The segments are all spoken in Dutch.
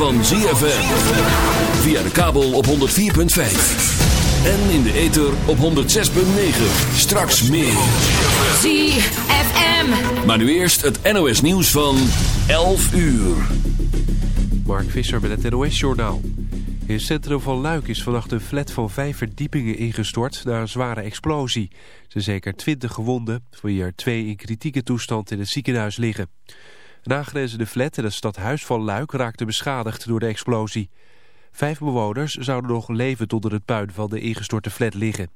Van ZFM. Via de kabel op 104.5. En in de ether op 106.9. Straks meer. ZFM. Maar nu eerst het NOS nieuws van 11 uur. Mark Visser met het NOS-journaal. In het centrum van Luik is vannacht een flat van vijf verdiepingen ingestort na een zware explosie. Er zijn zeker twintig gewonden, van wie er twee in kritieke toestand in het ziekenhuis liggen. Een aangrenzende flat in het stadhuis van Luik raakte beschadigd door de explosie. Vijf bewoners zouden nog levend onder het puin van de ingestorte flat liggen.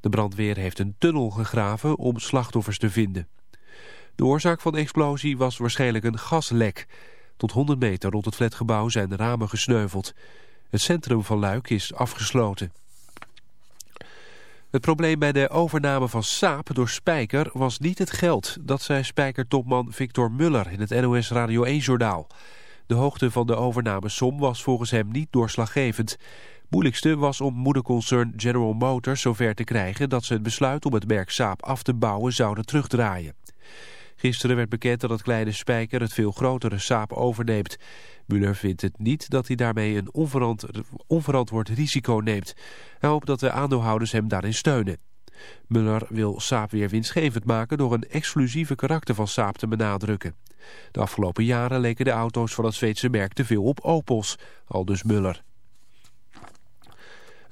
De brandweer heeft een tunnel gegraven om slachtoffers te vinden. De oorzaak van de explosie was waarschijnlijk een gaslek. Tot 100 meter rond het flatgebouw zijn de ramen gesneuveld. Het centrum van Luik is afgesloten. Het probleem bij de overname van Saab door Spijker was niet het geld. Dat zei Spijker-topman Victor Muller in het NOS Radio 1-journaal. De hoogte van de overnamesom was volgens hem niet doorslaggevend. Moeilijkste was om moederconcern General Motors zover te krijgen... dat ze het besluit om het merk Saab af te bouwen zouden terugdraaien. Gisteren werd bekend dat het kleine Spijker het veel grotere Saab overneemt. Muller vindt het niet dat hij daarmee een onverantwoord, risico neemt. Hij hoopt dat de aandeelhouders hem daarin steunen. Muller wil Saab weer winstgevend maken door een exclusieve karakter van Saab te benadrukken. De afgelopen jaren leken de auto's van het Zweedse merk te veel op Opels, aldus Muller.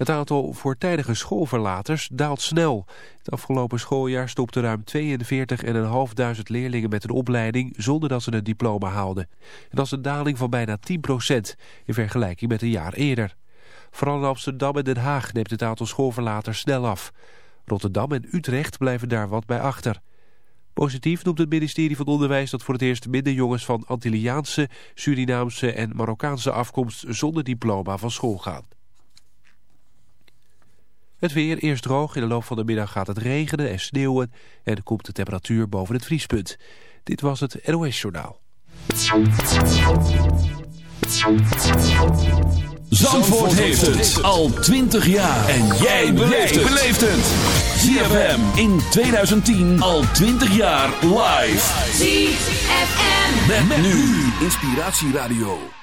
Het aantal voortijdige schoolverlaters daalt snel. Het afgelopen schooljaar stopten ruim 42.500 leerlingen met een opleiding zonder dat ze een diploma haalden. En dat is een daling van bijna 10% in vergelijking met een jaar eerder. Vooral in Amsterdam en Den Haag neemt het aantal schoolverlaters snel af. Rotterdam en Utrecht blijven daar wat bij achter. Positief noemt het ministerie van Onderwijs dat voor het eerst minder jongens van Antilliaanse, Surinaamse en Marokkaanse afkomst zonder diploma van school gaan. Het weer eerst droog. In de loop van de middag gaat het regenen en sneeuwen. En komt de temperatuur boven het vriespunt. Dit was het NOS Journaal. Zandvoort heeft het al 20 jaar. En jij beleeft het. ZFM in 2010 al 20 jaar live. ZFM. Met, met nu Inspiratieradio.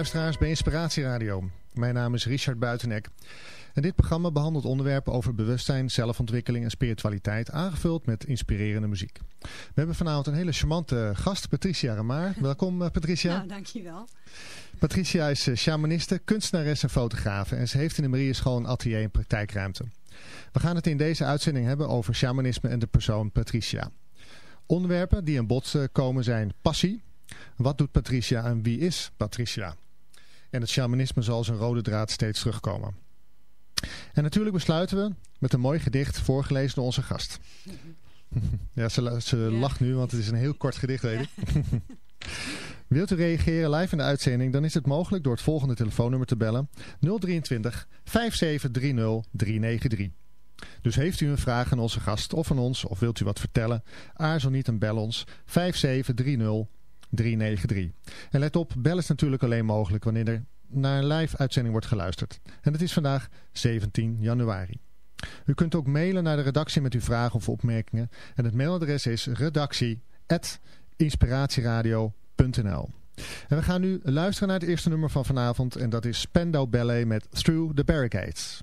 Luisteraars bij Inspiratie Radio. Mijn naam is Richard Buitenek. En dit programma behandelt onderwerpen over bewustzijn, zelfontwikkeling en spiritualiteit, aangevuld met inspirerende muziek. We hebben vanavond een hele charmante gast, Patricia Ramaar. Welkom eh, Patricia. Nou, dankjewel. Patricia is eh, shamaniste, kunstenares en fotografe en ze heeft in de Marieschool een atelier en praktijkruimte. We gaan het in deze uitzending hebben over shamanisme en de persoon Patricia. Onderwerpen die aan bod eh, komen zijn passie. Wat doet Patricia en wie is Patricia? En het shamanisme zal als een rode draad steeds terugkomen. En natuurlijk besluiten we met een mooi gedicht voorgelezen door onze gast. Ja, ze, ze lacht nu, want het is een heel kort gedicht, weet ik. Wilt u reageren live in de uitzending, dan is het mogelijk door het volgende telefoonnummer te bellen. 023 5730 393. Dus heeft u een vraag aan onze gast of aan ons, of wilt u wat vertellen, aarzel niet en bel ons 5730 393. En let op, bel is natuurlijk alleen mogelijk wanneer er naar een live uitzending wordt geluisterd. En het is vandaag 17 januari. U kunt ook mailen naar de redactie met uw vragen of opmerkingen. En het mailadres is redactie.inspiratieradio.nl En we gaan nu luisteren naar het eerste nummer van vanavond. En dat is Spandau Ballet met Through the Barricades.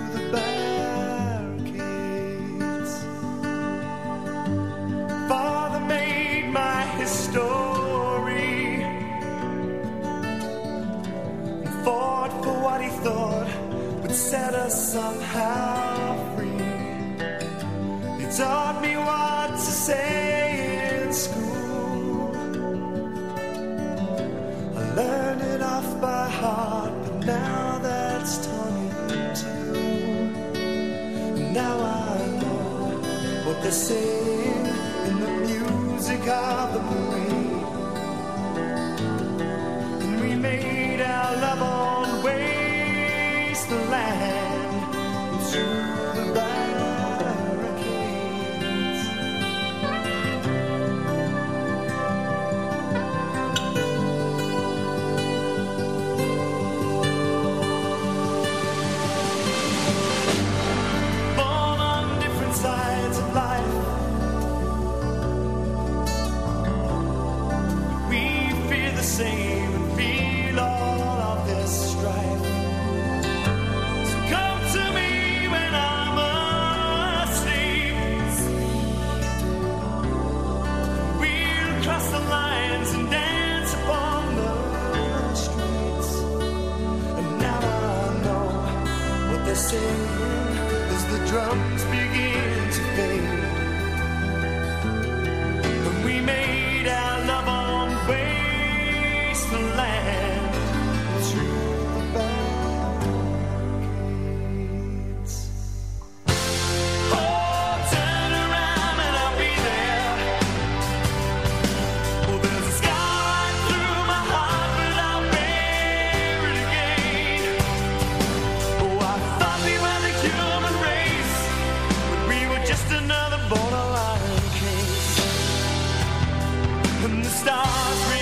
somehow free. You taught me what to say in school. I learned it off by heart, but now that's torn in two. Now I know what they're saying in the music of the moon. stars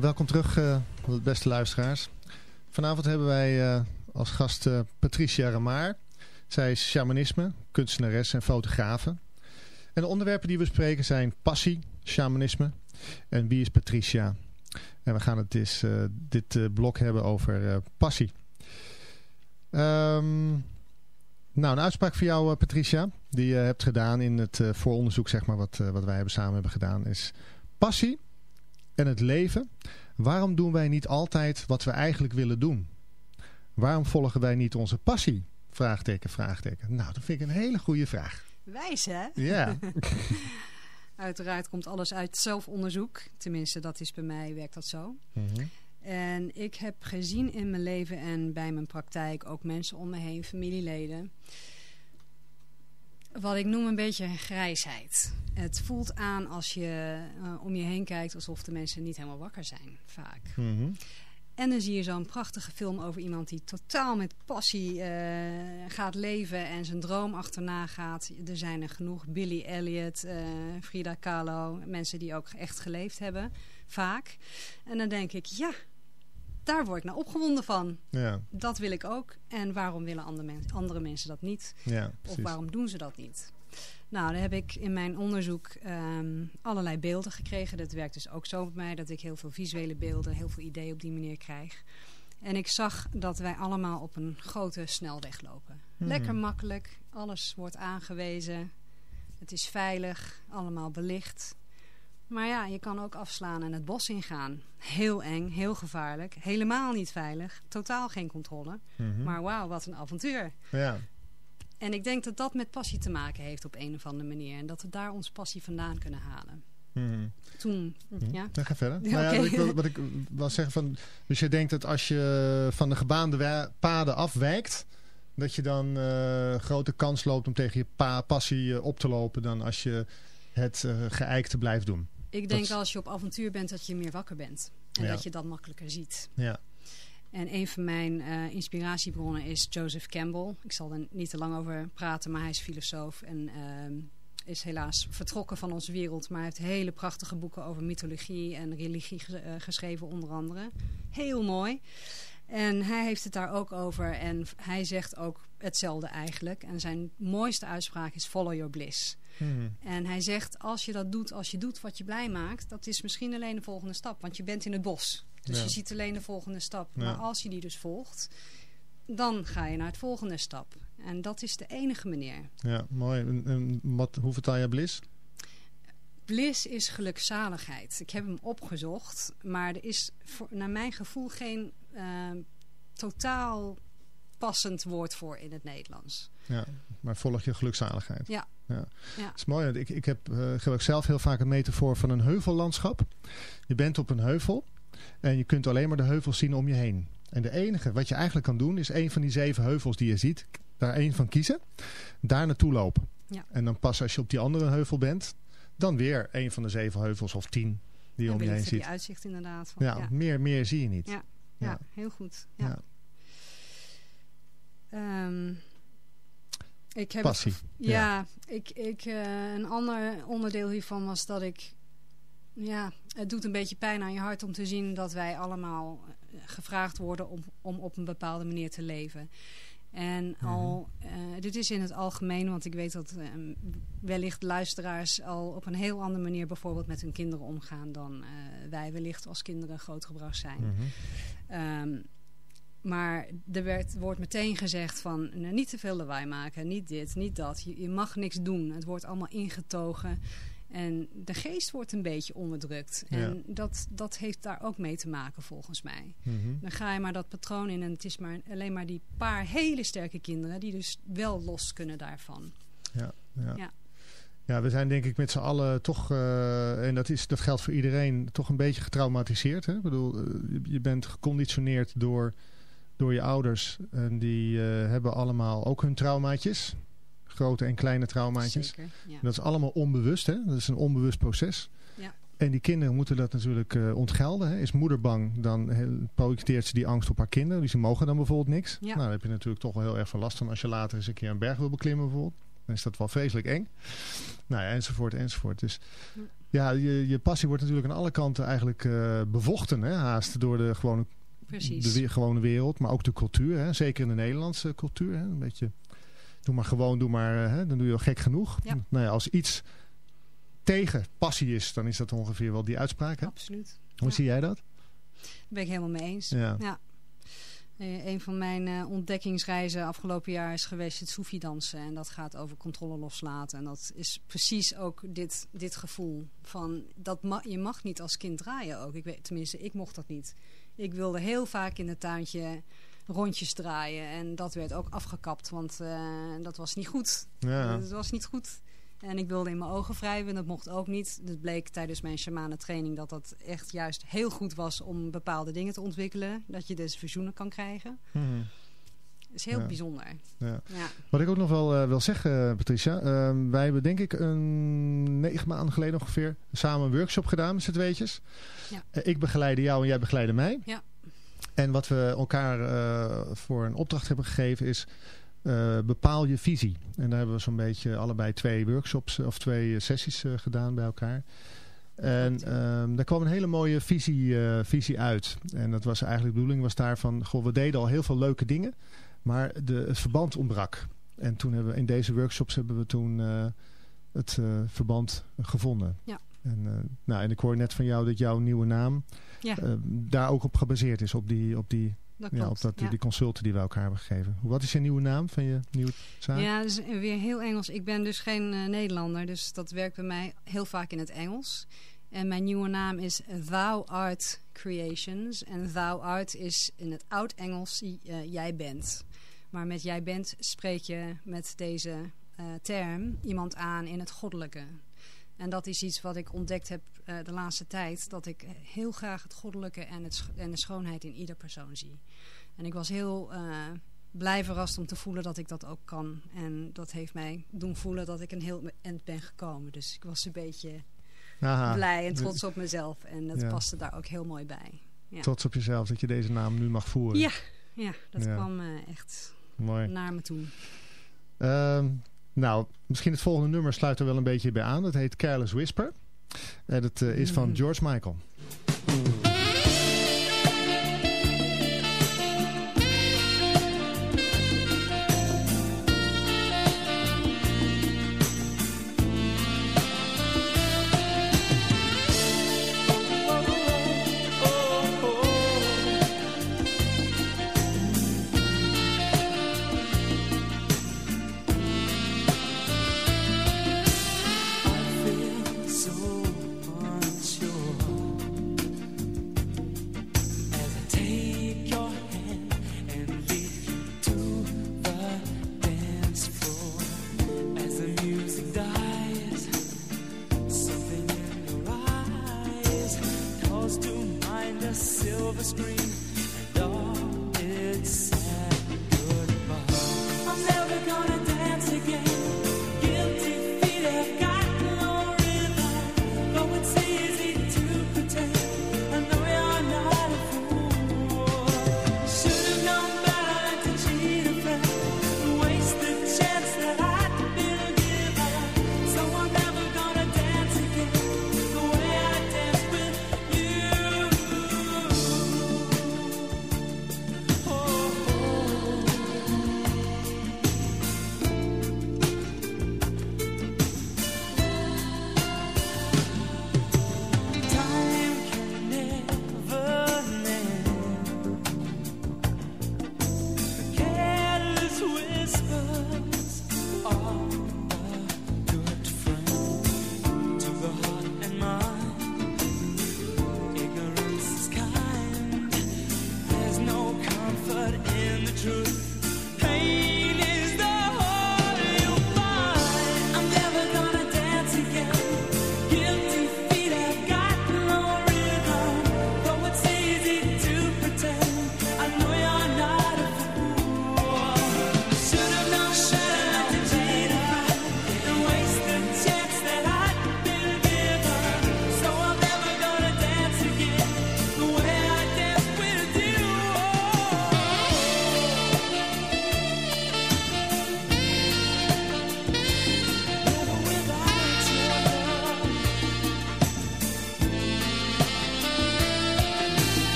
Welkom terug, uh, beste luisteraars. Vanavond hebben wij uh, als gast uh, Patricia Ramaar. Zij is shamanisme, kunstenares en fotografe. En de onderwerpen die we spreken zijn passie, shamanisme en wie is Patricia. En we gaan het dus, dit blok hebben over passie. Um, nou, een uitspraak voor jou, Patricia, die je hebt gedaan in het vooronderzoek, zeg maar, wat, wat wij hebben samen hebben gedaan, is passie en het leven. Waarom doen wij niet altijd wat we eigenlijk willen doen? Waarom volgen wij niet onze passie? Vraagteken, vraagteken. Nou, dat vind ik een hele goede vraag. Wijs, hè? Ja. Uiteraard komt alles uit zelfonderzoek. Tenminste, dat is bij mij, werkt dat zo. Mhm. En ik heb gezien in mijn leven en bij mijn praktijk ook mensen om me heen, familieleden wat ik noem een beetje grijsheid. Het voelt aan als je uh, om je heen kijkt alsof de mensen niet helemaal wakker zijn, vaak. Mm En dan zie je zo'n prachtige film over iemand die totaal met passie uh, gaat leven en zijn droom achterna gaat. Er zijn er genoeg. Billy Elliot, uh, Frida Kahlo, mensen die ook echt geleefd hebben, vaak. En dan denk ik, ja, daar word ik nou opgewonden van. Ja. Dat wil ik ook. En waarom willen andere, mens, andere mensen dat niet? Ja, of waarom doen ze dat niet? Nou, dan heb ik in mijn onderzoek um, allerlei beelden gekregen. Dat werkt dus ook zo met mij, dat ik heel veel visuele beelden, heel veel ideeën op die manier krijg. En ik zag dat wij allemaal op een grote snelweg lopen. Hmm. Lekker makkelijk, alles wordt aangewezen. Het is veilig, allemaal belicht. Maar ja, je kan ook afslaan en het bos ingaan. Heel eng, heel gevaarlijk, helemaal niet veilig, totaal geen controle. Mhm. Maar wauw, wat een avontuur. Ja. En ik denk dat dat met passie te maken heeft op een of andere manier. En dat we daar onze passie vandaan kunnen halen. Mhm. Toen, Mhm. ja. Dan ga verder. Ja, Nou ja, wat, ik wil, wat ik wil zeggen van... Dus je denkt dat als je van de gebaande paden afwijkt... dat je dan eh, grote kans loopt om tegen je pa passie eh, op te lopen... dan als je het eh geëikte blijft doen. Ik denk als je op avontuur bent dat je meer wakker bent. En Ja. dat je dat makkelijker ziet. Ja. En een van mijn eh, inspiratiebronnen is Joseph Campbell. Ik zal er niet te lang over praten, maar hij is filosoof en ehm, is helaas vertrokken van onze wereld. Maar hij heeft hele prachtige boeken over mythologie en religie ge- eh, geschreven onder andere. Heel mooi. En hij heeft het daar ook over en hij zegt ook hetzelfde eigenlijk. En zijn mooiste uitspraak is follow your bliss. Mhm. En hij zegt, als je dat doet, als je doet wat je blij maakt, dat is misschien alleen de volgende stap. Want je bent in het bos. Dus Ja. je ziet alleen de volgende stap. Ja. Maar als je die dus volgt, dan ga je naar het volgende stap. En dat is de enige manier. Ja, mooi. En, en wat, hoe vertaal jij bliss? Bliss is gelukzaligheid. Ik heb hem opgezocht, maar er is voor, naar mijn gevoel geen eh, totaal passend woord voor in het Nederlands. Ja, maar volg je gelukzaligheid. Ja. ja. Ja. Dat is mooi. want Ik, ik heb, eh, gebruik zelf heel vaak een metafoor van een heuvellandschap. Je bent op een heuvel en je kunt alleen maar de heuvels zien om je heen. En de enige wat je eigenlijk kan doen is een van die zeven heuvels die je ziet, daar één van kiezen, daar naartoe lopen. Ja. En dan pas als je op die andere heuvel bent, dan weer een van de zeven heuvels of tien die je om je heen ziet. je uitzicht inderdaad. Van, Ja, Meer, meer zie je niet. Ja. Ja. Ja, heel goed. Ja. Ehm, ik heb Passie. Ja, ik, ik, eh, een ander onderdeel hiervan was dat ik... Ja, het doet een beetje pijn aan je hart om te zien dat wij allemaal eh, gevraagd worden om, om op een bepaalde manier te leven. En al, eh, dit is in het algemeen, want ik weet dat eh, wellicht luisteraars al op een heel andere manier bijvoorbeeld met hun kinderen omgaan dan wij wellicht als kinderen grootgebracht zijn. Mhm. Ehm, maar er werd, wordt meteen gezegd van nou, niet te veel lawaai maken, niet dit, niet dat. Je, je mag niks doen. Het wordt allemaal ingetogen. En de geest wordt een beetje onderdrukt. Ja. En dat, dat heeft daar ook mee te maken volgens mij. Mhm. Dan ga je maar dat patroon in en het is maar alleen maar die paar hele sterke kinderen die dus wel los kunnen daarvan. Ja, ja. Ja. Ja, we zijn denk ik met z'n allen toch, eh, en dat, is, dat geldt voor iedereen, toch een beetje getraumatiseerd. Hè? Ik bedoel, eh, je bent geconditioneerd door, door je ouders. En die eh, hebben allemaal ook hun traumaatjes. Grote en kleine traumaatjes. Zeker. Ja. En dat is allemaal onbewust. Hè? Dat is een onbewust proces. Ja. En die kinderen moeten dat natuurlijk eh, ontgelden. Hè? Is moeder bang, dan projecteert ze die angst op haar kinderen. Dus die mogen dan bijvoorbeeld niks. Ja. Nou, daar heb je natuurlijk toch wel heel erg veel last van als je later eens een keer een berg wil beklimmen bijvoorbeeld. dan is dat wel vreselijk eng. Nou ja, enzovoort, enzovoort. Dus ja, je, je passie wordt natuurlijk aan alle kanten eigenlijk uh, bevochten, hè, haast door de gewone, Precies. de gewone wereld, maar ook de cultuur. Hè, zeker in de Nederlandse cultuur. Hè, een beetje, doe maar gewoon, doe maar, hè, dan doe je al gek genoeg. Ja. Nou ja, als iets tegen passie is, dan is dat ongeveer wel die uitspraak. Hè? Absoluut. Hoe Ja. zie jij dat? Daar ben ik helemaal mee eens. Ja. Ja. Eh, een van mijn eh, ontdekkingsreizen afgelopen jaar is geweest het Soefi dansen. En dat gaat over controle loslaten. En dat is precies ook dit, dit gevoel. Van dat ma je mag niet als kind draaien ook. Ik weet, tenminste, ik mocht dat niet. Ik wilde heel vaak in het tuintje rondjes draaien. En dat werd ook afgekapt, want eh, dat was niet goed. Ja. Dat was niet goed. En ik wilde in mijn ogen wrijven, dat mocht ook niet. Het bleek tijdens mijn shamanen training dat dat echt juist heel goed was om bepaalde dingen te ontwikkelen. Dat je dus visioenen kan krijgen. Mhm. Dat is heel Ja. bijzonder. Ja. Ja. Wat ik ook nog wel eh, wil zeggen, Patricia. eh, wij hebben denk ik een negen maanden geleden ongeveer samen een workshop gedaan met z'n tweetjes. Ja. Eh, ik begeleide jou en jij begeleide mij. Ja. En wat we elkaar eh, voor een opdracht hebben gegeven is... eh, bepaal je visie. En daar hebben we zo'n beetje allebei twee workshops of twee eh, sessies eh, gedaan bij elkaar. En ehm, daar kwam een hele mooie visie, eh, visie uit. En dat was eigenlijk de bedoeling was daarvan... Goh, we deden al heel veel leuke dingen. Maar de, het verband ontbrak. En toen hebben we in deze workshops hebben we toen eh, het eh, verband gevonden. Ja. En, eh, nou, en ik hoor net van jou dat jouw nieuwe naam Ja, daar ook op gebaseerd is. Op die, op die, dat ja, op dat, ja. die consulten die we elkaar hebben gegeven. Wat is je nieuwe naam van je nieuwe zaak? Ja, dus weer heel Engels. Ik ben dus geen Nederlander, dus dat werkt bij mij heel vaak in het Engels. En mijn nieuwe naam is Thou Art Creations. En Thou Art is in het oud-Engels jij bent. Maar met jij bent spreek je met deze eh, term iemand aan in het goddelijke. En dat is iets wat ik ontdekt heb eh, de laatste tijd. Dat ik heel graag het goddelijke en, het, en de schoonheid in ieder persoon zie. En ik was heel eh, blij verrast om te voelen dat ik dat ook kan. En dat heeft mij doen voelen dat ik een heel eind ben gekomen. Dus ik was een beetje Aha, blij en trots op mezelf. En dat Ja. paste daar ook heel mooi bij. Ja, Trots op jezelf dat je deze naam nu mag voeren. Ja. ja dat Ja. kwam echt Mooi. naar me toe. Ehm, nou, misschien het volgende nummer sluit er wel een beetje bij aan. Dat heet Careless Whisper. En dat eh, is van Mhm. George Michael.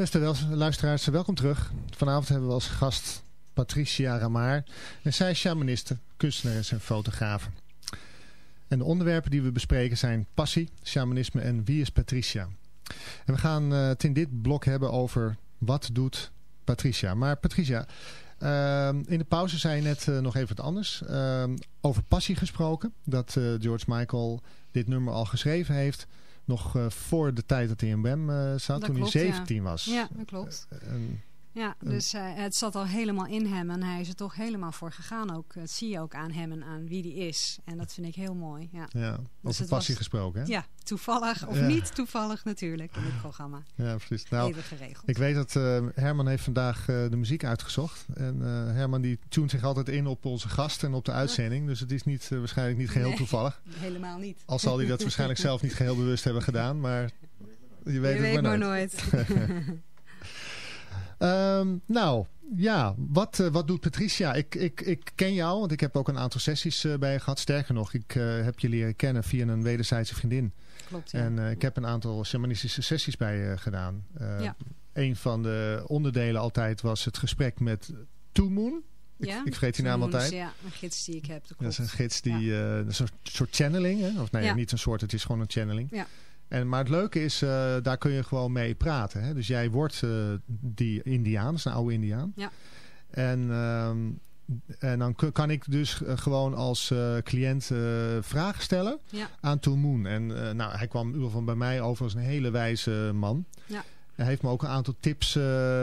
Beste luisteraars, welkom terug. Vanavond hebben we als gast Patricia Ramaar. En zij is shamaniste, kunstenares en fotografe. En de onderwerpen die we bespreken zijn passie, shamanisme en wie is Patricia. En we gaan eh, het in dit blok hebben over wat doet Patricia. Maar Patricia, ehm, in de pauze zei je net eh, nog even wat anders. Over passie gesproken. Dat eh, George Michael dit nummer al geschreven heeft. Nog eh, voor de tijd dat hij in WEM eh, zat. Dat toen klopt, hij ja. 17 was. Ja, dat klopt. En- Ja, dus eh, het zat al helemaal in hem en hij is er toch helemaal voor gegaan. Ook, dat zie je ook aan hem en aan wie die is. En dat vind ik heel mooi. Ja, ja, over het passie was- gesproken. Hè? ja toevallig of Ja. niet toevallig natuurlijk in dit programma. Ja, precies. Nou, ik weet dat eh, Herman heeft vandaag eh, de muziek uitgezocht. En Herman die tunt zich altijd in op onze gast en op de uitzending. Dus het is niet, waarschijnlijk niet geheel Nee. toevallig. Helemaal niet. Al zal hij dat waarschijnlijk zelf niet geheel bewust hebben gedaan. Maar je weet je het weet maar maar nooit. nooit. Ehm, nou, ja, wat, eh, wat doet Patricia? Ik, ik, ik ken jou, want ik heb ook een aantal sessies eh, bij je gehad. Sterker nog, ik eh, heb je leren kennen via een wederzijdse vriendin. Klopt, ja. En ik heb een aantal shamanistische sessies bij je gedaan. Eh, Ja. Een van de onderdelen altijd was het gesprek met Two Moon. Ik, ja? ik vergeet die naam altijd. Ja, een gids die ik heb. Dat is een gids die eh, een soort, channeling, hè? of nee, Ja. niet een soort, het is gewoon een channeling. Ja. En, maar het leuke is, eh, daar kun je gewoon mee praten. Hè? Dus jij wordt eh, die Indiaan, dat is een oude Indiaan. Ja. En, ehm, en dan kan ik dus eh, gewoon als cliënt vragen stellen Ja. aan Two Moon. En nou, hij kwam in ieder geval bij mij over als een hele wijze man. Ja. Hij heeft me ook een aantal tips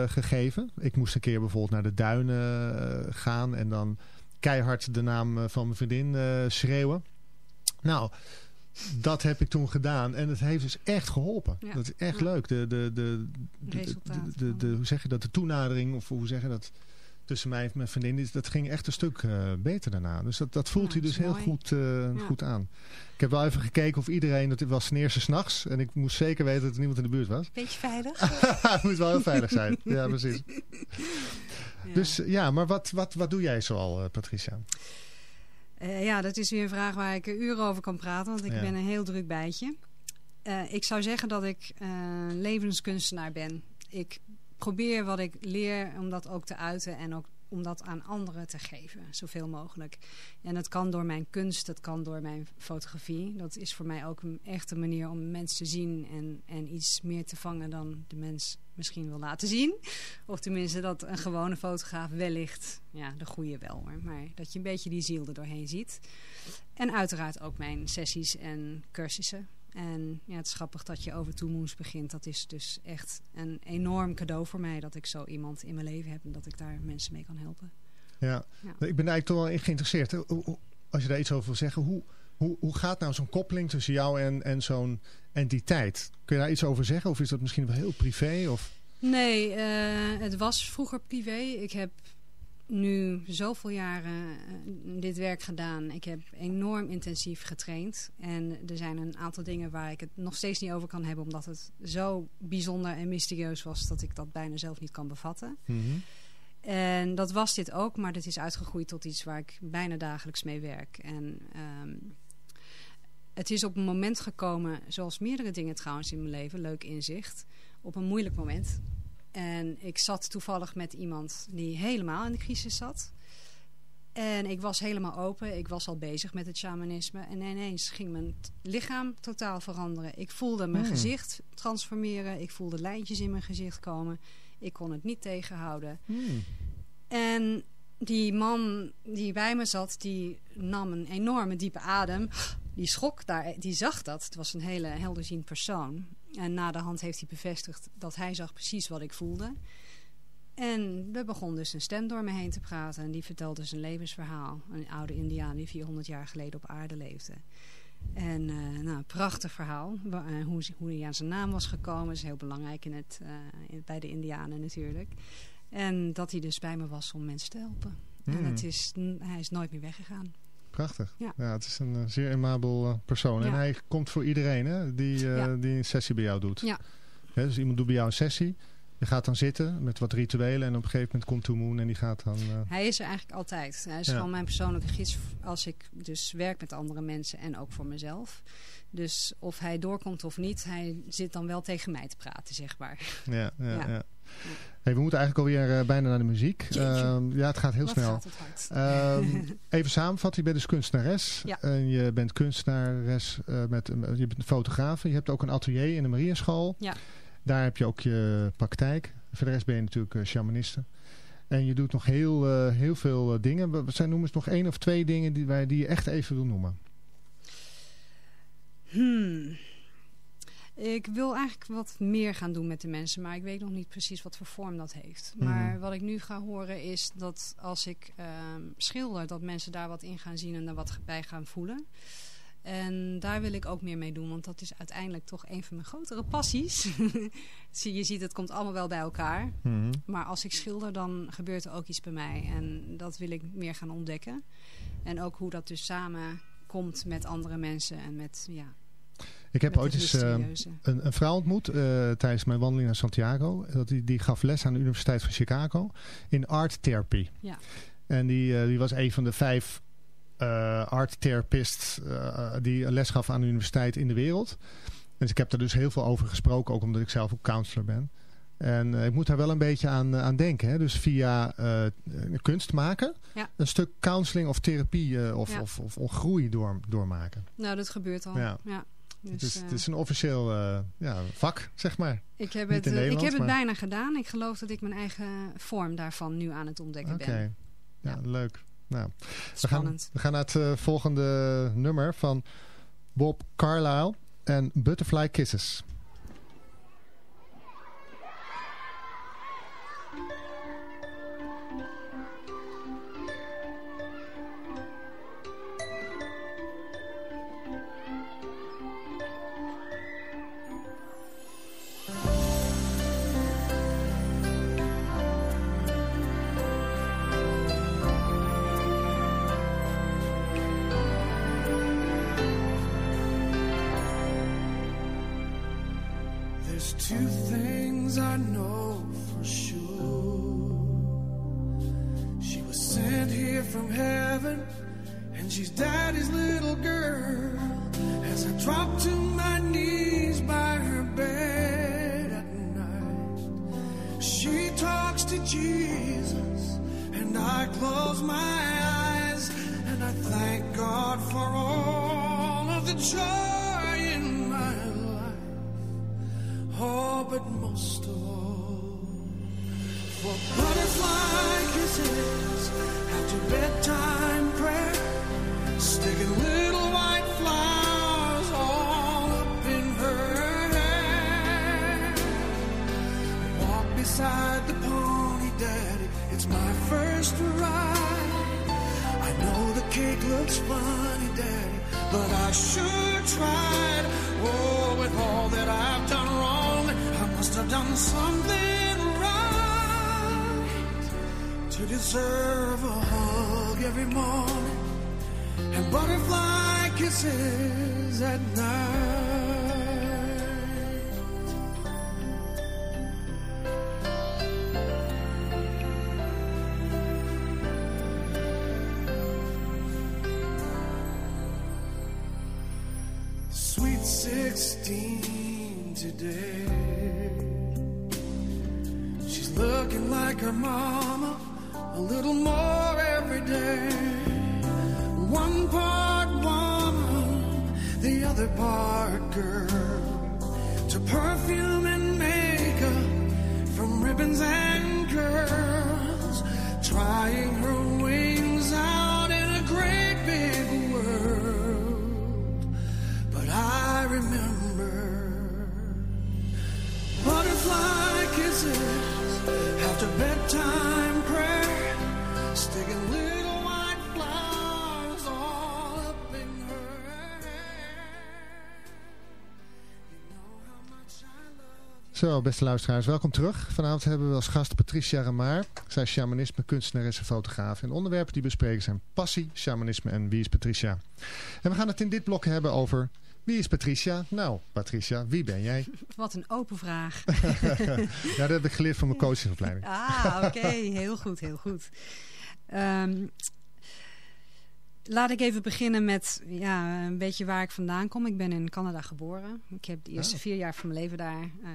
gegeven. Ik moest een keer bijvoorbeeld naar de duinen gaan en dan keihard de naam van mijn vriendin schreeuwen. Nou, dat heb ik toen gedaan en het heeft dus echt geholpen. Ja. Dat is echt Ja. leuk. De, de, de, de, de, hoe zeg je dat? De toenadering, of hoe zeg je dat? Tussen mij en mijn vriendin, dat ging echt een stuk eh, beter daarna. Dus dat, dat voelt Ja, hij dus heel goed, eh, goed aan. Ik heb wel even gekeken of iedereen, dat was ten eerste s'nachts. En ik moest zeker weten dat er niemand in de buurt was. Beetje veilig. Het moet wel heel veilig zijn. Ja, precies. Dus ja, maar wat, wat, wat doe jij zoal, eh, Patricia? Eh, ja, dat is weer een vraag waar ik uren over kan praten, want ik Ja. ben een heel druk bijtje. Eh, ik zou zeggen dat ik eh, levenskunstenaar ben. Ik probeer wat ik leer om dat ook te uiten en ook om dat aan anderen te geven, zoveel mogelijk. En dat kan door mijn kunst, dat kan door mijn fotografie. Dat is voor mij ook een echte manier om mensen te zien en, en iets meer te vangen dan de mens misschien wil laten zien. Of tenminste dat een gewone fotograaf wellicht, ja, de goede wel hoor, maar dat je een beetje die ziel er doorheen ziet. En uiteraard ook mijn sessies en cursussen. En ja, het is grappig dat je over Two Moons begint. Dat is dus echt een enorm cadeau voor mij dat ik zo iemand in mijn leven heb en dat ik daar mensen mee kan helpen. Ja. Ja. Ik ben eigenlijk toch wel in geïnteresseerd. Als je daar iets over wil zeggen, hoe, hoe, hoe gaat nou zo'n koppeling tussen jou en, en zo'n entiteit? Kun je daar iets over zeggen? Of is dat misschien wel heel privé? Of... Nee, eh, het was vroeger privé. Ik heb nu zoveel jaren eh, dit werk gedaan. Ik heb enorm intensief getraind. En er zijn een aantal dingen waar ik het nog steeds niet over kan hebben. Omdat het zo bijzonder en mysterieus was dat ik dat bijna zelf niet kan bevatten. En dat was dit ook, maar dit is uitgegroeid tot iets waar ik bijna dagelijks mee werk. En ehm, het is op een moment gekomen, zoals meerdere dingen trouwens in mijn leven, leuk inzicht, op een moeilijk moment. En ik zat toevallig met iemand die helemaal in de crisis zat. En ik was helemaal open. Ik was al bezig met het shamanisme. En ineens ging mijn lichaam totaal veranderen. Ik voelde mijn Hmm. gezicht transformeren. Ik voelde lijntjes in mijn gezicht komen. Ik kon het niet tegenhouden. Hmm. En die man die bij me zat, die nam een enorme diepe adem. Die schrok daar, die zag dat. Het was een hele helderziend persoon. En na de hand heeft hij bevestigd dat hij zag precies wat ik voelde. En er begon dus een stem door me heen te praten. En die vertelde zijn levensverhaal. Een oude indiaan die 400 jaar geleden op aarde leefde. En eh, nou, een prachtig verhaal. Eh, hoe, hoe hij aan zijn naam was gekomen. is heel belangrijk in het, eh, in- bij de indianen natuurlijk. En dat hij dus bij me was om mensen te helpen. En Hmm. het is, hij is nooit meer weggegaan. Prachtig. Ja. Ja. het is een eh, zeer amabel eh, persoon. En hij komt voor iedereen hè, die, eh, die een sessie bij jou doet. Ja. Dus iemand doet bij jou een sessie. Je gaat dan zitten met wat rituelen en op een gegeven moment komt Two Moon en die gaat dan... Hij is er eigenlijk altijd. Hij is Ja. gewoon mijn persoonlijke gids als ik dus werk met andere mensen en ook voor mezelf. Dus of hij doorkomt of niet, hij zit dan wel tegen mij te praten, zeg maar. ja, ja, Ja. ja. Hey, we moeten eigenlijk alweer eh, bijna naar de muziek. Ehm, ja, het gaat heel Wat snel. gaat. Ehm, even samenvatten, je bent dus kunstenares. Ja. En je bent kunstenares, eh, met, een- je bent fotograaf. Je hebt ook een atelier in de Mariaschool. Ja. Daar heb je ook je praktijk. Voor de rest ben je natuurlijk eh, shamaniste. En je doet nog heel, eh, heel veel eh, dingen. Wat zijn noemen eens nog één of twee dingen die, wij- die je echt even wil noemen? Hmm. Ik wil eigenlijk wat meer gaan doen met de mensen, maar ik weet nog niet precies wat voor vorm dat heeft. Maar Mhm. wat ik nu ga horen is dat als ik ehm, schilder, dat mensen daar wat in gaan zien en er wat bij gaan voelen. En daar wil ik ook meer mee doen, want dat is uiteindelijk toch een van mijn grotere passies. Je ziet, het komt allemaal wel bij elkaar. Mhm. Maar als ik schilder, dan gebeurt er ook iets bij mij. En dat wil ik meer gaan ontdekken. En ook hoe dat dus samen komt met andere mensen en met, ja, Ik heb ooit eens eh, mysterieuze. een, een vrouw ontmoet eh, tijdens mijn wandeling naar Santiago. Dat die, die gaf les aan de Universiteit van Chicago in art therapy. Ja. En die, eh, die was een van de vijf eh art therapists die les gaf aan de universiteit in de wereld. Dus ik heb daar dus heel veel over gesproken, ook omdat ik zelf ook counselor ben. En ik moet daar wel een beetje aan, aan denken. Hè? Dus via kunst maken, Ja. een stuk counseling of therapie of, Ja. of, of, of groei door, doormaken. Nou, dat gebeurt al. Ja. Ja. Dus, het, is, eh, het is een officieel eh, ja, vak, zeg maar. ik heb niet het, eh, ik heb het maar- bijna gedaan. Ik geloof dat ik mijn eigen vorm daarvan nu aan het ontdekken ben. ja, Ja. leuk. Nou, we, gaan, we gaan naar het volgende nummer van Bob Carlyle en Butterfly Kisses. Joy in my life. Oh, but most of all, for butterfly kisses after bedtime prayer, sticking little white flowers all up in her hair. Walk beside the pony, daddy. It's my first ride. I know the cake looks Daddy, but I sure tried. Oh, with all that I've done wrong, I must have done something right to deserve a hug every morning and butterfly kisses at night. Zo, beste luisteraars, welkom terug. Vanavond hebben we als gast Patricia Ramaar. Zij is shamanisme, kunstenares en fotograaf. En de onderwerpen die we bespreken zijn passie, shamanisme en wie is Patricia. En we gaan het in dit blok hebben over Wie is Patricia? Nou, Patricia, wie ben jij? Wat een open vraag. ja, dat heb ik geleerd van mijn coachingopleiding. Ah, oké. Heel goed, heel goed. Ehm, laat ik even beginnen met ja, een beetje waar ik vandaan kom. Ik ben in Canada geboren. Ik heb de eerste Oh. vier jaar van mijn leven daar eh,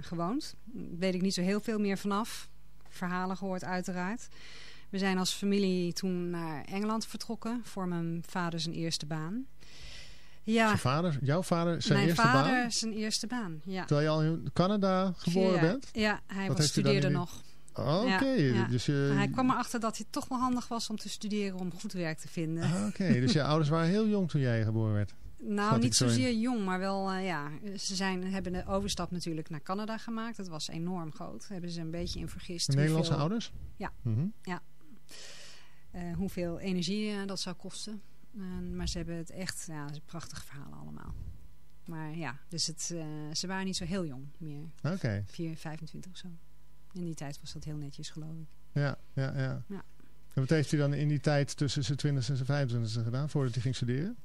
gewoond. Weet ik niet zo heel veel meer vanaf. Verhalen gehoord uiteraard. We zijn als familie toen naar Engeland vertrokken voor mijn vader zijn eerste baan. Ja, Zijn vader, jouw vader, zijn mijn eerste vader baan? zijn eerste baan. Ja. Terwijl je al in Canada geboren jaar. bent? Ja, hij was, studeerde nog. Oh, Oké, Ja, ja. dus je... Hij kwam erachter dat het toch wel handig was om te studeren om goed werk te vinden. Ah, Oké, dus je ouders waren heel jong toen jij geboren werd. nou, niet zo zozeer jong, maar wel, eh, ja. Ze zijn, hebben de overstap natuurlijk naar Canada gemaakt. Dat was enorm groot. Daar hebben ze een beetje in vergist. Nederlandse hoeveel, ouders? Ja. Mhm. eh, hoeveel energie eh, dat zou kosten. En- maar ze hebben het echt, ja, het is een prachtig verhaal allemaal. Maar ja, dus het, eh, ze waren niet zo heel jong meer. Oké, 4, 25 of zo. In die tijd was dat heel netjes, geloof ik. ja, ja, ja. Ja. En wat heeft hij dan in die tijd tussen zijn 20 en zijn 25 gedaan voordat hij ging studeren?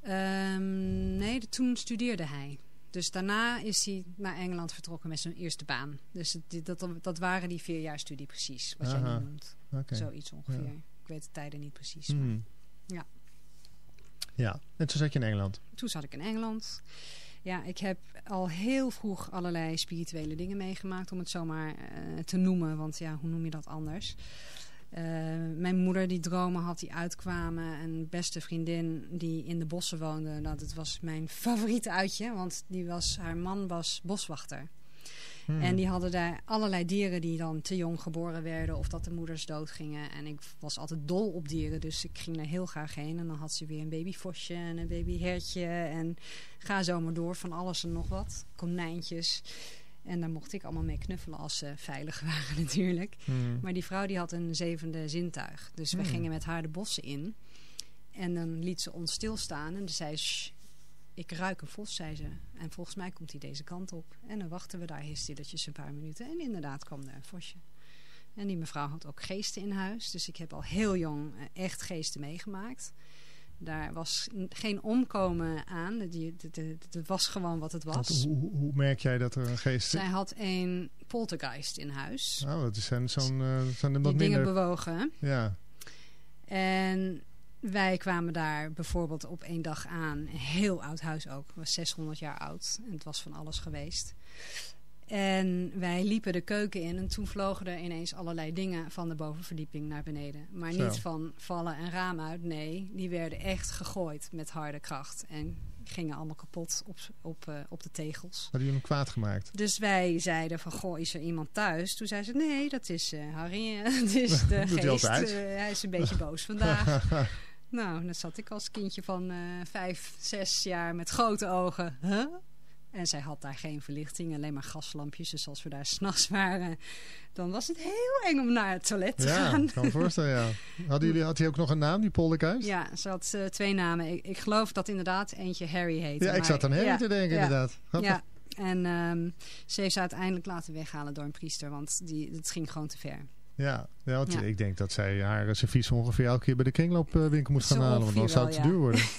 Ehm, nee, toen studeerde hij. Dus daarna is hij naar Engeland vertrokken met zijn eerste baan. Dus het, dat, dat waren die vier jaar studie precies, wat jij nu noemt. Oké. Zoiets ongeveer. Ja. Ik weet de tijden niet precies. maar Mhm. Ja. Ja, en toen zat je in Engeland. Toen zat ik in Engeland. Ja, ik heb al heel vroeg allerlei spirituele dingen meegemaakt, om het zomaar eh, te noemen. Want ja, hoe noem je dat anders? Eh, mijn moeder die dromen had die uitkwamen. Een beste vriendin die in de bossen woonde. Nou, dat was mijn favoriete uitje. Want die was, haar man was boswachter. Hmm. En die hadden daar allerlei dieren die dan te jong geboren werden. Of dat de moeders doodgingen. En ik was altijd dol op dieren. Dus ik ging er heel graag heen. En dan had ze weer een babyvosje en een babyhertje. En ga zo maar door van alles en nog wat. Konijntjes. En daar mocht ik allemaal mee knuffelen als ze veilig waren natuurlijk. Hmm. Maar die vrouw die had een zevende zintuig. Dus we Hmm. gingen met haar de bossen in. En dan liet ze ons stilstaan. En dan zei ze... "Shh, ik ruik een vos, zei ze. En volgens mij komt hij deze kant op. En dan wachten we daar heel stilletjes een paar minuten. En inderdaad kwam er een vosje. En die mevrouw had ook geesten in huis. Dus ik heb al heel jong eh, echt geesten meegemaakt. Daar was geen omkomen aan. Het was gewoon wat het was. hoe, hoe- hoe merk jij dat er een geest... Zij had een poltergeist in huis. Oh, dat zijn zo'n... eh, zijn Die dingen bewogen. Ja, En wij kwamen daar bijvoorbeeld op één dag aan. Een heel oud huis ook. Het was 600 jaar oud. En het was van alles geweest. En wij liepen de keuken in. En toen vlogen er ineens allerlei dingen van de bovenverdieping naar beneden. Maar Zo. niet van vallen en raam uit. Nee, die werden echt gegooid met harde kracht. En gingen allemaal kapot op, op, eh, op de tegels. hadden jullie hem kwaad gemaakt? Dus wij zeiden van, goh, is er iemand thuis? Toen zei ze, nee, dat is eh, Harry. Het is de geest. eh, hij is een beetje boos vandaag. nou, dan zat ik als kindje van eh, vijf, zes jaar met grote ogen. Huh? En zij had daar geen verlichting, alleen maar gaslampjes. Dus als we daar s'nachts waren, dan was het heel eng om naar het toilet te Ja, gaan. ik kan me voorstellen, ja. Hadden jullie, had hij ook nog een naam, die polderkuis? Ja, ze had eh, twee namen. Ik, ik geloof dat inderdaad eentje Harry heette. Ja, ik zat aan Harry ja, te denken, ja. inderdaad. Grappig. Ja, en ehm, ze heeft ze uiteindelijk laten weghalen door een priester, want die, het ging gewoon te ver. Ja, ja, want Ja. ik denk dat zij haar eh, servies ongeveer elke keer bij de kringloopwinkel moet gaan Zo halen. Want dan zou het te duur worden.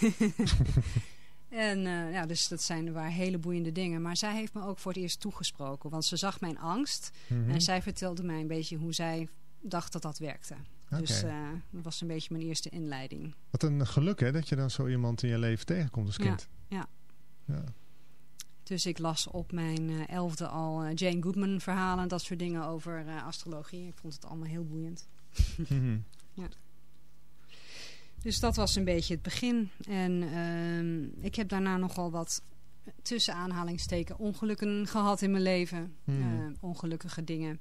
En eh, ja, dus dat zijn waar hele boeiende dingen. Maar zij heeft me ook voor het eerst toegesproken, want ze zag mijn angst. Mhm. En zij vertelde mij een beetje hoe zij dacht dat dat werkte. Dus eh, dat was een beetje mijn eerste inleiding. Wat een geluk hè, dat je dan zo iemand in je leven tegenkomt als Ja, kind. ja. ja. Dus ik las op mijn eh, elfde al eh, Jane Goodman verhalen, dat soort dingen over eh, astrologie. Ik vond het allemaal heel boeiend. Mhm. Dus dat was een beetje het begin. En ehm, ik heb daarna nogal wat tussen aanhalingsteken ongelukken gehad in mijn leven. Eh, ongelukkige dingen.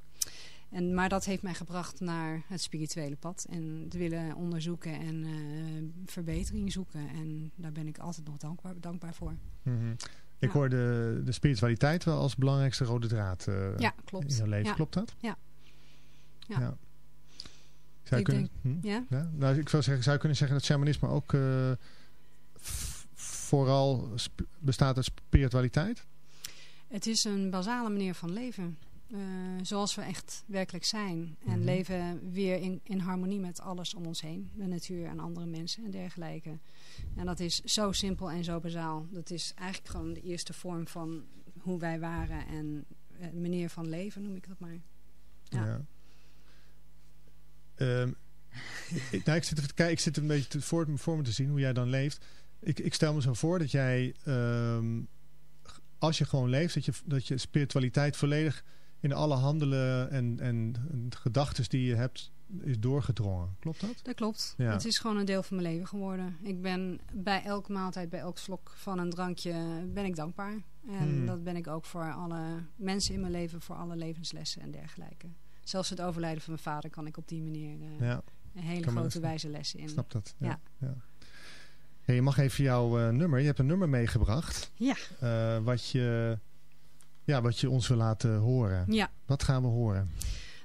En, maar dat heeft mij gebracht naar het spirituele pad. En te willen onderzoeken en verbetering zoeken. En daar ben ik altijd nog dankbaar, dankbaar voor. Mhm. Ik Ja. hoor de, de spiritualiteit wel als belangrijkste rode draad eh, Ja, klopt. in jouw leven. Ja. Klopt dat? Ja. Ja. Zou je Ik kunnen, hm? Ja? Nou, ik zou zeggen, zou je kunnen zeggen dat shamanisme ook eh, vooral bestaat uit spiritualiteit? Het is een basale manier van leven. Eh, zoals we echt werkelijk zijn. En Mhm. leven weer in, in harmonie met alles om ons heen. De natuur en andere mensen en dergelijke. En dat is zo simpel en zo bazaal. Dat is eigenlijk gewoon de eerste vorm van hoe wij waren. En eh, manier van leven noem ik dat maar. Ja. Ja. Ehm, ik, nou, ik, zit even te kijken, ik zit een beetje te, voor, voor me te zien hoe jij dan leeft. Ik, ik stel me zo voor dat jij, ehm, als je gewoon leeft, dat je, dat je spiritualiteit volledig in alle handelen en, en, gedachten die je hebt is doorgedrongen. Klopt dat? Dat klopt. Ja. Het is gewoon een deel van mijn leven geworden. Ik ben bij elke maaltijd, bij elk slok van een drankje, ben ik dankbaar. En Hmm. dat ben ik ook voor alle mensen in mijn leven, voor alle levenslessen en dergelijke. Zelfs het overlijden van mijn vader kan ik op die manier eh, Ja, een hele Kan grote wijze lessen in. snap dat. Ja. Ja. Ja. Hey, je mag even jouw eh, nummer, je hebt een nummer meegebracht. Ja. eh, wat, je, ja, wat je ons wil laten horen. Ja, Wat gaan we horen?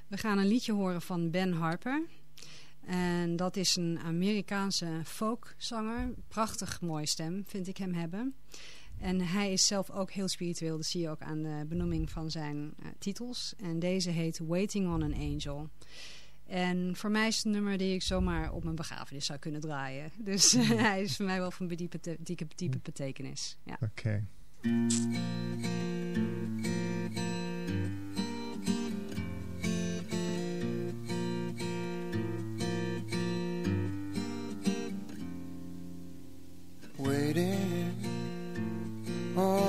we gaan een liedje horen van Ben Harper. En dat is een Amerikaanse folkzanger. Prachtig mooie stem, vind ik hem hebben. En hij is zelf ook heel spiritueel. Dat zie je ook aan de benoeming van zijn eh, titels. En deze heet Waiting on an Angel. En voor mij is het een nummer die ik zomaar op mijn begrafenis zou kunnen draaien. Dus eh, hij is voor mij wel van diepe, diepe, diepe betekenis. Ja. Oké. Waiting on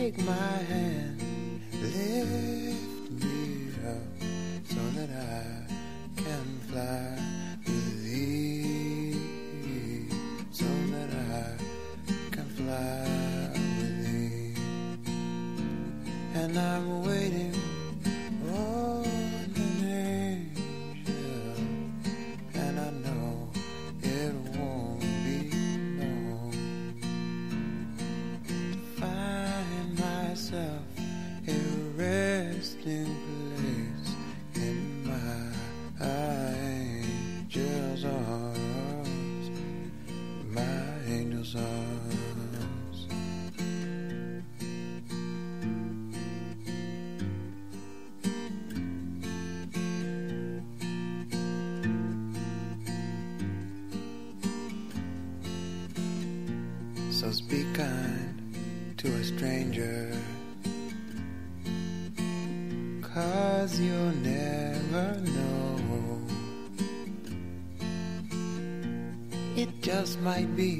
Take my hand, lift might be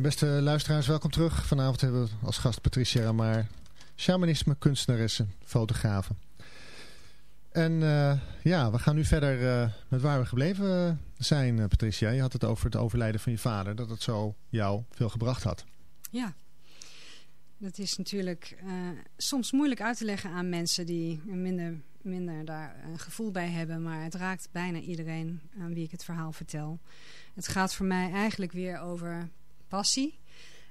beste luisteraars, welkom terug. Vanavond hebben we als gast Patricia Ramar, shamanisme, kunstenaressen, fotografen. En eh, ja, we gaan nu verder uh, met waar we gebleven zijn, Patricia. Je had het over het overlijden van je vader, dat het zo jou veel gebracht had. Ja, dat is natuurlijk soms moeilijk uit te leggen aan mensen die minder, minder daar een gevoel bij hebben. Maar het raakt bijna iedereen aan wie ik het verhaal vertel. Het gaat voor mij eigenlijk weer over passie.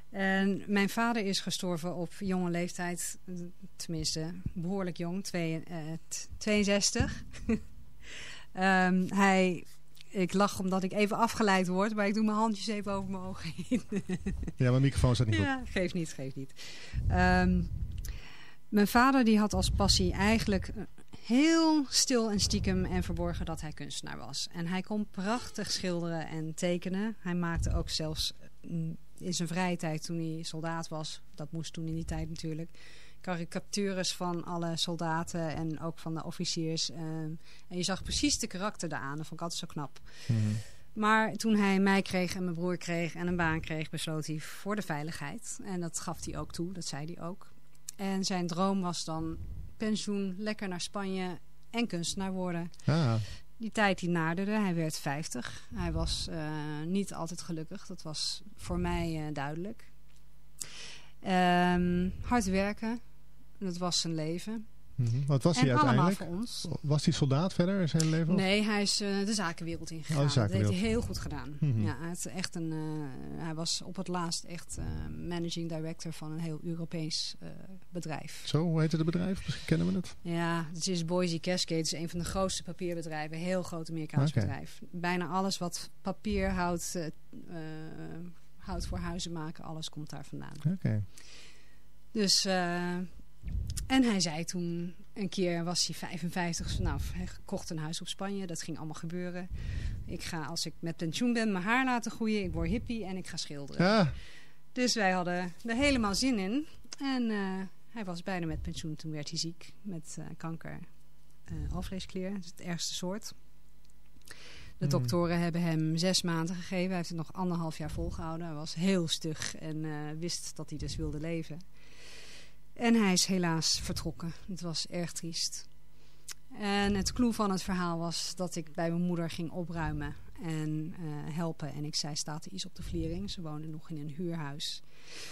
En mijn vader is gestorven op jonge leeftijd, tenminste behoorlijk jong, twee, uh, 62. um, hij, ik lach omdat ik even afgeleid word, maar ik doe mijn handjes even over mijn ogen heen. ja, mijn microfoon staat niet ja, goed. geeft niet, geeft niet. Um, mijn vader die had als passie eigenlijk heel stil en stiekem en verborgen dat hij kunstenaar was. En hij kon prachtig schilderen en tekenen. Hij maakte ook zelfs in zijn vrije tijd toen hij soldaat was, dat moest toen in die tijd natuurlijk, karikatures van alle soldaten en ook van de officiers. en je zag precies de karakter daaraan. Dat vond ik altijd zo knap. Mm. Maar toen hij mij kreeg en mijn broer kreeg en een baan kreeg, besloot hij voor de veiligheid. En dat gaf hij ook toe, dat zei hij ook. En zijn droom was dan pensioen, lekker naar Spanje en kunstenaar worden. Ah. Die tijd die naderde, hij werd 50. Hij was uh, niet altijd gelukkig, dat was voor mij uh, duidelijk. Um, hard werken, dat was zijn leven. Mm -hmm. Wat was en hij uiteindelijk? voor ons. Was hij soldaat verder in zijn leven? Nee, hij is uh, de zakenwereld ingegaan. Oh, zakenwereld. Dat heeft hij heel goed gedaan. Mm -hmm. ja, hij, echt een, hij was op het laatst echt managing director van een heel Europees bedrijf. Zo, hoe heette het bedrijf? Misschien kennen we het. Ja, het is Boise Cascade. Het is een van de grootste papierbedrijven. Heel groot Amerikaans okay. bedrijf. Bijna alles wat papier houdt, houdt voor huizen maken, alles komt daar vandaan. Oké. Okay. Dus, en hij zei toen, een keer was hij 55, nou, hij kocht een huis op Spanje. Dat ging allemaal gebeuren. Ik ga, als ik met pensioen ben, mijn haar laten groeien. Ik word hippie en ik ga schilderen. Ja. Dus wij hadden er helemaal zin in. En uh, hij was bijna met pensioen. Toen werd hij ziek met uh, kanker uh, alvleesklier. Dat is het ergste soort. De Hmm. doktoren hebben hem zes maanden gegeven. Hij heeft het nog anderhalf jaar volgehouden. Hij was heel stug en uh, wist dat hij dus wilde leven. En hij is helaas vertrokken. Het was erg triest. En het clue van het verhaal was dat ik bij mijn moeder ging opruimen en uh, helpen. En ik zei, staat er iets op de vliering? Ze woonde nog in een huurhuis.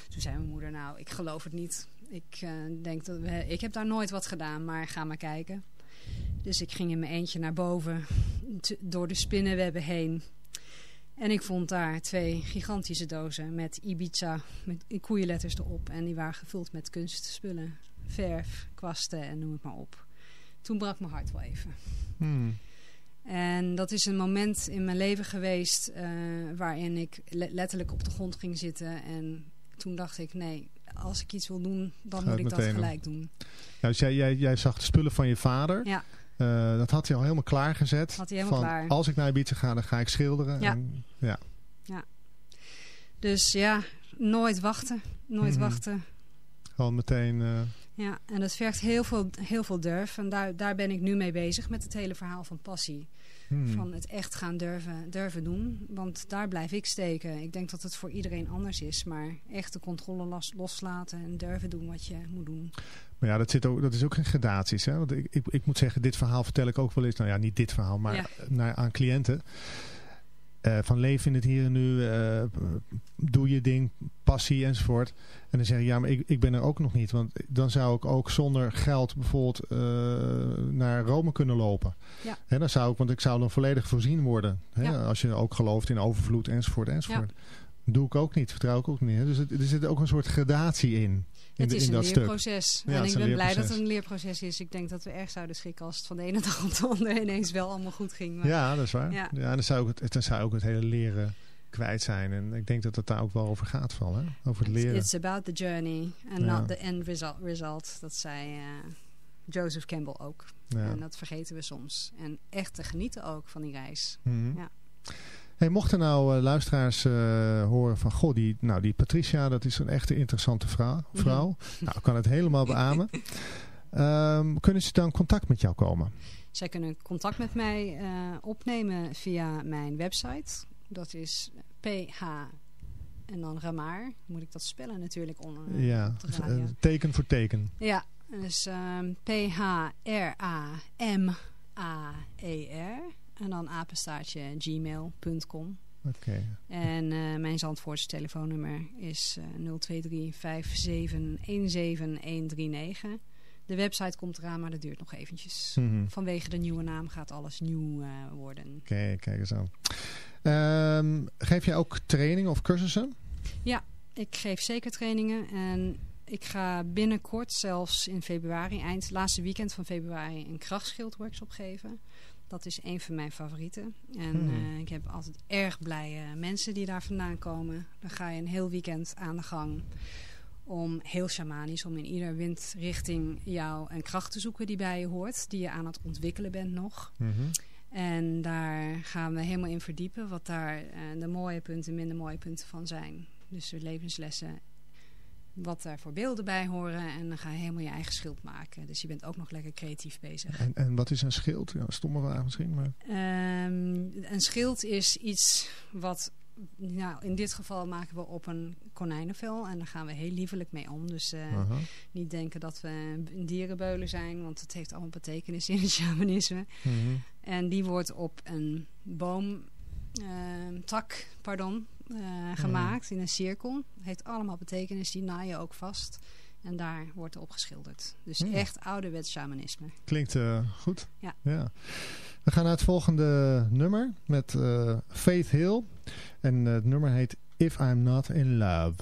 Toen zei mijn moeder, nou, ik geloof het niet. Ik, uh, denk dat we, ik heb daar nooit wat gedaan, maar ga maar kijken. Dus ik ging in mijn eentje naar boven, door de spinnenwebben heen. En ik vond daar twee gigantische dozen met Ibiza, met koeienletters erop. En die waren gevuld met kunstspullen, verf, kwasten en noem het maar op. Toen brak mijn hart wel even. Hmm. En dat is een moment in mijn leven geweest uh, waarin ik le letterlijk op de grond ging zitten. En toen dacht ik, nee, als ik iets wil doen, dan moet ik dat gelijk doen. Ja, dus jij, jij, jij zag de spullen van je vader. Ja. Uh, dat had hij al helemaal klaargezet. Had hij helemaal van, klaar. Als ik naar Ibiza ga, dan ga ik schilderen. Ja. En, ja. ja. Dus ja, nooit wachten. Nooit Mhm. wachten. Gewoon meteen... Uh, Ja, en dat vergt heel veel, heel veel durf. En daar, daar ben ik nu mee bezig met het hele verhaal van passie. Hmm. Van het echt gaan durven, durven doen. Want daar blijf ik steken. Ik denk dat het voor iedereen anders is. Maar echt de controle los, loslaten en durven doen wat je moet doen. Maar ja, dat, zit ook, dat is ook geen gradaties. Hè? Want ik, ik, ik moet zeggen, dit verhaal vertel ik ook wel eens. Nou ja, niet dit verhaal, maar Ja. naar, aan cliënten. Eh, van leven in het hier en nu. eh, doe je ding, passie enzovoort. En dan zeg je, ja, maar ik, ik ben er ook nog niet. Want dan zou ik ook zonder geld bijvoorbeeld eh, naar Rome kunnen lopen. Ja. Hè, dan zou ik, want ik zou dan volledig voorzien worden. Ja. Als je ook gelooft in overvloed enzovoort enzovoort. Doe ik ook niet, vertrouw ik ook niet. Dus het, er zit ook een soort gradatie in. Het de- is een leerproces. Ja, en ik ben blij dat het een leerproces is. Ik denk dat we erg zouden schrikken als het van de ene dag op de andere ineens wel allemaal goed ging. Maar Ja, dat is waar. Ja. Ja. dan, zou ik het, dan zou ook het hele leren kwijt zijn. En ik denk dat het daar ook wel over gaat van. Hè? Over het leren. it's about the journey and Ja. not the end result. result. Dat zei eh, Joseph Campbell ook. Ja. En dat vergeten we soms. En echt te genieten ook van die reis. Mhm. Ja. Hey, mochten nou eh, luisteraars eh, horen van... Goh, die, nou, die Patricia, dat is een echte interessante vrouw. vrouw. Nou, ik kan het helemaal beamen. Ehm, kunnen ze dan contact met jou komen? Zij kunnen contact met mij eh, opnemen via mijn website. Dat is en dan Ramaar. Moet ik dat spellen natuurlijk onder Ja, eh, teken voor teken. Ja, dus ehm, P-H-R-A-M-A-E-R. En dan apenstaartje gmail.com. Oké. En eh, mijn Zandvoortse telefoonnummer is eh 023 57 17139. De website komt eraan, maar dat duurt nog eventjes. Mhm. Vanwege de nieuwe naam gaat alles nieuw eh, worden. Kijk, kijk eens aan. Ehm, geef jij ook trainingen of cursussen? Ik geef zeker trainingen en ik ga binnenkort zelfs in februari, eind laatste weekend van februari, een krachtschildworkshop geven. Dat is een van mijn favorieten. En Hmm. eh, ik heb altijd erg blije mensen die daar vandaan komen. Dan ga je een heel weekend aan de gang om heel shamanisch, om in ieder windrichting jou een kracht te zoeken die bij je hoort, die je aan het ontwikkelen bent nog. Mhm. En daar gaan we helemaal in verdiepen wat daar eh, de mooie punten en minder mooie punten van zijn. Dus de levenslessen, wat daar voor beelden bij horen. En dan ga je helemaal je eigen schild maken. Dus je bent ook nog lekker creatief bezig. En, en wat is een schild? Ja, stomme vraag misschien, maar... Ehm, een schild is iets wat... Nou, in dit geval maken we op een konijnenvel. En daar gaan we heel liefelijk mee om. Dus eh, niet denken dat we een dierenbeulen zijn. Want het heeft allemaal betekenis in het shamanisme. Mhm. En die wordt op een boomtak tak, pardon, eh, gemaakt in een cirkel. Heeft allemaal betekenis, die naai je ook vast. En daar wordt op geschilderd. Dus echt ouderwets shamanisme. Klinkt eh, goed. Ja. We gaan naar het volgende nummer met eh, Faith Hill. En het nummer heet If I'm Not In Love.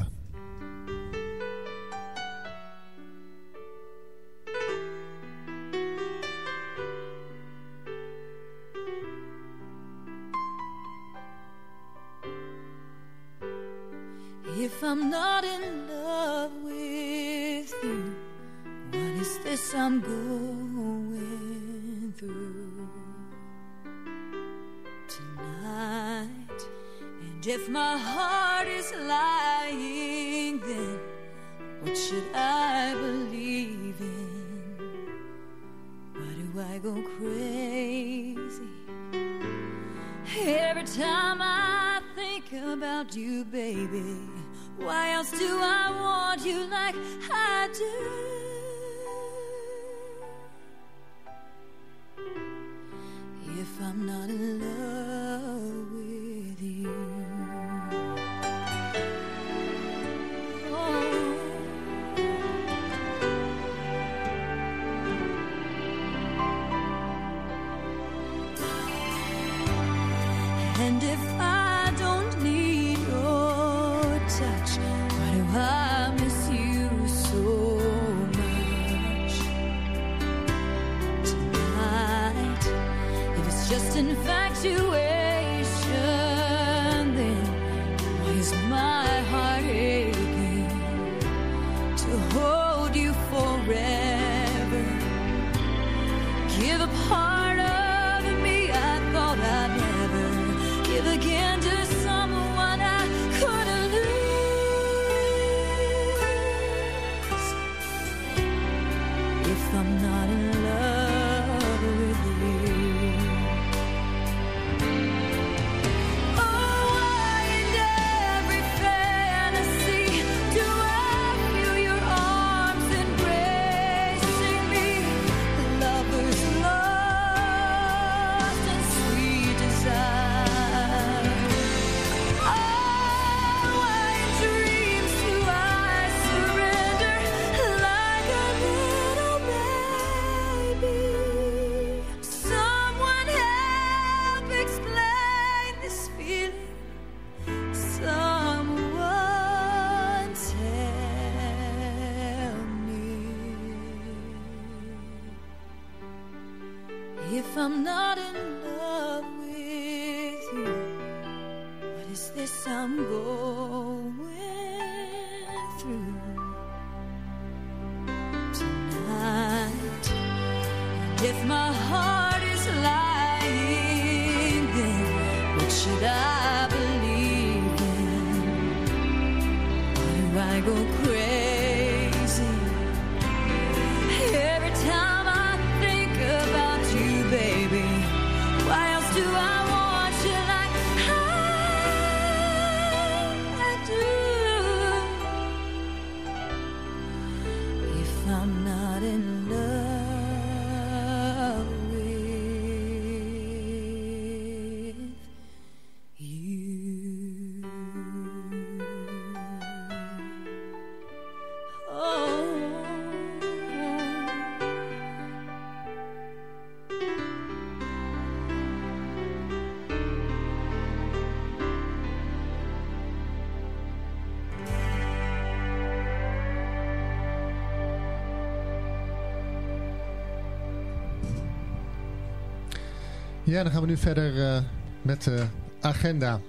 Ja, dan gaan we nu verder uh, met de agenda.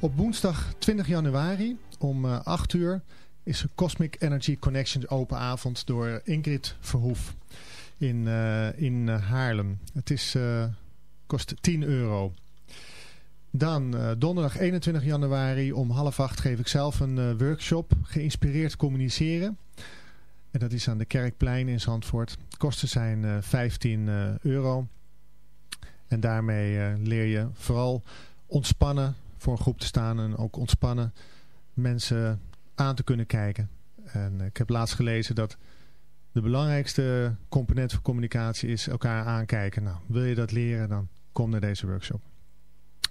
Op woensdag 20 januari om uh, 8 uur is Cosmic Energy Connections open avond door Ingrid Verhoef in, uh, in Haarlem. Het is, kost 10 euro. Dan donderdag 21 januari om half acht geef ik zelf een workshop geïnspireerd communiceren. En dat is aan de Kerkplein in Zandvoort. De kosten zijn 15 euro. En daarmee uh, leer je vooral ontspannen voor een groep te staan en ook ontspannen mensen aan te kunnen kijken. En ik heb laatst gelezen dat de belangrijkste component van communicatie is elkaar aankijken. Nou, wil je dat leren, dan kom naar deze workshop.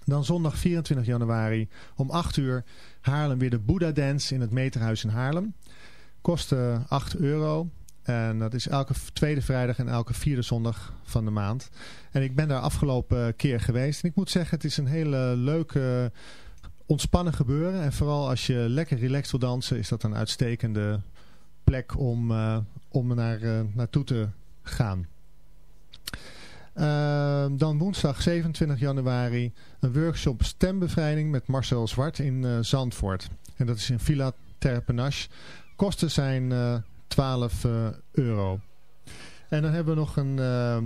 Dan zondag 24 januari om 8 uur Haarlem weer de Buddha Dance in het Meterhuis in Haarlem. Kost 8 euro. En dat is elke tweede vrijdag en elke vierde zondag van de maand. En ik ben daar afgelopen keer geweest. En ik moet zeggen, het is een hele leuke, ontspannen gebeuren. En vooral als je lekker relaxed wil dansen, is dat een uitstekende plek om, uh, om naar, uh, naartoe te gaan. Uh, dan woensdag 27 januari een workshop stembevrijding met Marcel Zwart in Zandvoort. En dat is in Villa Terpenache. Kosten zijn 12 uh, euro. En dan hebben we nog een, uh,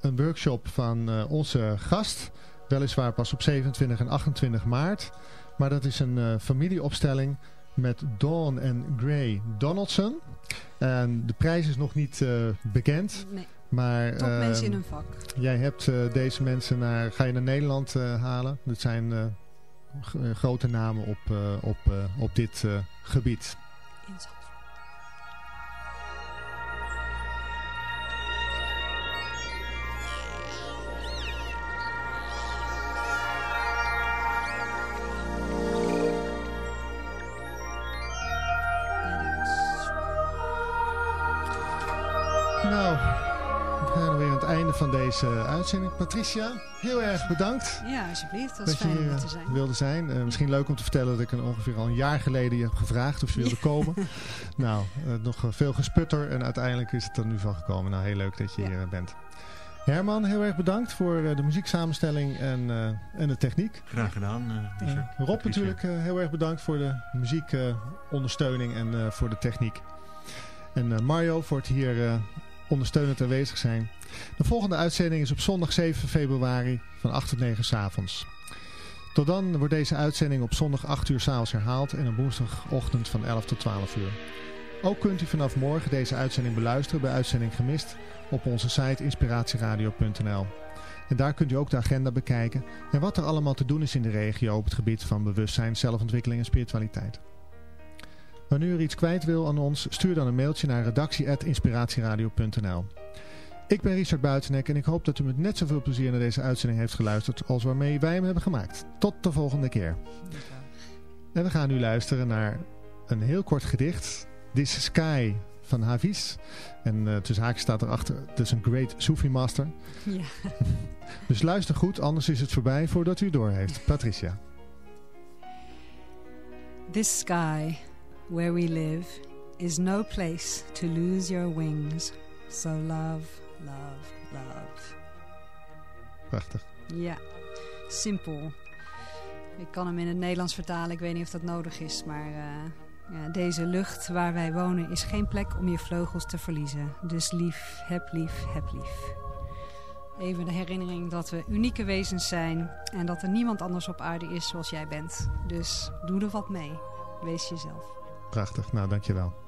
een workshop van uh, onze gast. Weliswaar pas op 27 en 28 maart. Maar dat is een familieopstelling met Dawn en Gray Donaldson. En de prijs is nog niet bekend. Nee. Maar, Top mensen in hun vak. Jij hebt deze mensen naar, ga je naar Nederland halen. Dat zijn grote namen op, op, op dit gebied. In uitzending. Patricia, heel erg bedankt. Ja, alsjeblieft. Dat dat is fijn je hier om te zijn. wilde zijn. Uh, misschien leuk om te vertellen dat ik een ongeveer al een jaar geleden je heb gevraagd of je wilde komen. nou, uh, nog veel gesputter en uiteindelijk is het er nu van gekomen. Nou, heel leuk dat je Ja. hier bent. Herman, heel erg bedankt voor de muzieksamenstelling en, uh, en de techniek. Graag gedaan, uh. Uh, Rob natuurlijk uh, heel erg bedankt voor de muziekondersteuning en uh, voor de techniek. En uh, Mario voor het hier uh, ondersteunend aanwezig zijn. De volgende uitzending is op zondag 7 februari van 8 tot 9 s avonds. Tot dan wordt deze uitzending op zondag 8 uur s'avonds herhaald en op woensdagochtend van 11 tot 12 uur. Ook kunt u vanaf morgen deze uitzending beluisteren bij Uitzending Gemist op onze site inspiratieradio.nl. En daar kunt u ook de agenda bekijken en wat er allemaal te doen is in de regio op het gebied van bewustzijn, zelfontwikkeling en spiritualiteit. Wanneer u iets kwijt wil aan ons, stuur dan een mailtje naar redactie.inspiratieradio.nl. Ik ben Richard Buitenek en ik hoop dat u met net zoveel plezier naar deze uitzending heeft geluisterd als waarmee wij hem hebben gemaakt. Tot de volgende keer. En we gaan nu luisteren naar een heel kort gedicht. This Sky van Hafiz. En uh, tussen haakjes staat erachter, het is een great Sufi master. Ja. dus luister goed, anders is het voorbij voordat u het door heeft. Patricia. This sky, where we live, is no place to lose your wings. So love, love, love. Prachtig. Ja, simpel. Ik kan hem in het Nederlands vertalen, ik weet niet of dat nodig is, maar... Uh, ja, deze lucht waar wij wonen is geen plek om je vleugels te verliezen. Dus lief, heb lief, heb lief. Even de herinnering dat we unieke wezens zijn en dat er niemand anders op aarde is zoals jij bent. Dus doe er wat mee. Wees jezelf. Prachtig, nou dankjewel.